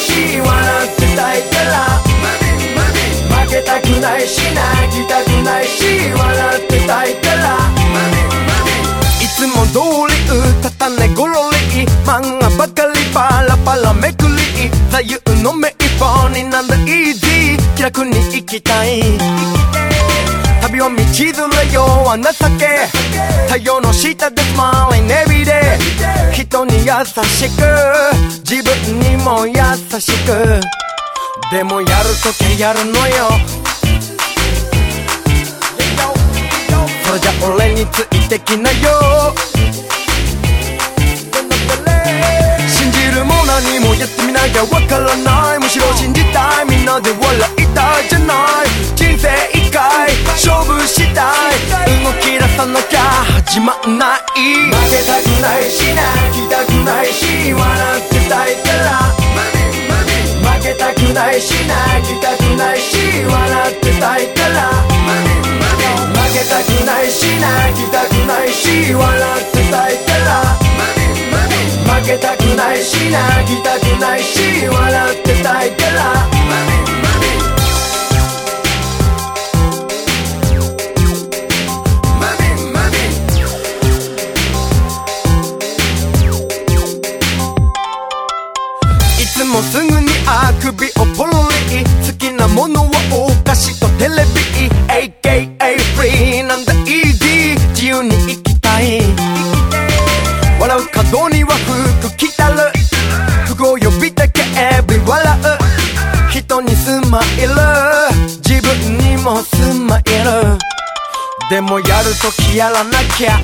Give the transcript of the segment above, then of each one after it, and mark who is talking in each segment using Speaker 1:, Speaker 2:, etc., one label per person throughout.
Speaker 1: し笑ってたいたら。負けたくないし泣きたくないし笑ってたいたら。いつも通り歌たねごろり。漫画ばかりパラパラめくり。座右の名簿になんイージー。気楽に行きたい。旅は道連れよは情け。太陽の下でスマイルネビで。人に優しく自分にも優しく。でもやるときやるのよ。それじゃ俺についてきなよ。信じるも何もやってみなきゃわからない。きゃ始まんない負けたくないし泣きたくないし笑ってたいから。負けたくないし泣きたくないし笑ってたいから。負けたくないし泣きたくないし笑ってたいから。負けたくないし泣きたくないし笑自分にもスマイルでもやるときやらなきゃ。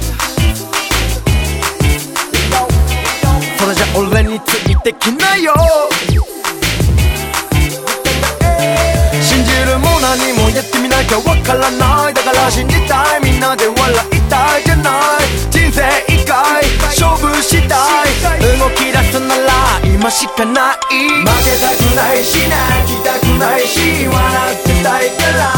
Speaker 1: それじゃ俺についてきなよ。信じるも何もやってみなきゃわからない。だから信じたい。みんなで笑いたい。今しかない負けたくないし泣きたくないし笑ってたいから。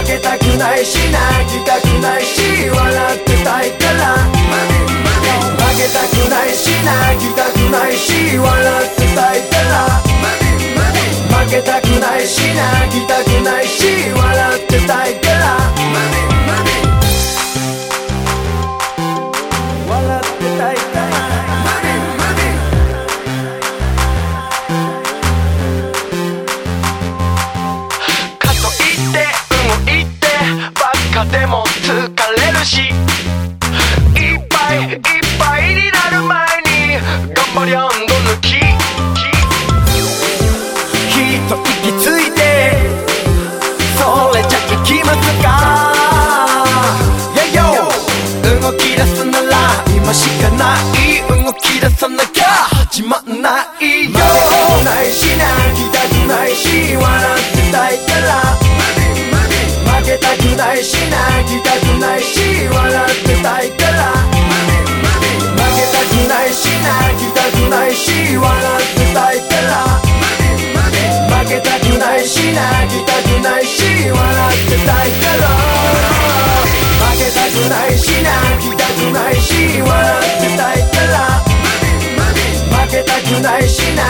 Speaker 1: 負けたくないし泣きたくないし笑ってたいから。負けたくないし泣きたくないし笑ってたいから。負けたくないし泣きたくないし笑ってたいから。れるしいっぱいいっぱいになる前に頑張りゃんど抜き。ひと息ついてそれじゃ行きますか。Yeah yo! 動き出すなら今しかない。動き出さなきゃ。始まんないよ。ないし泣きたくないし笑ってたいから。負けたくないし泣く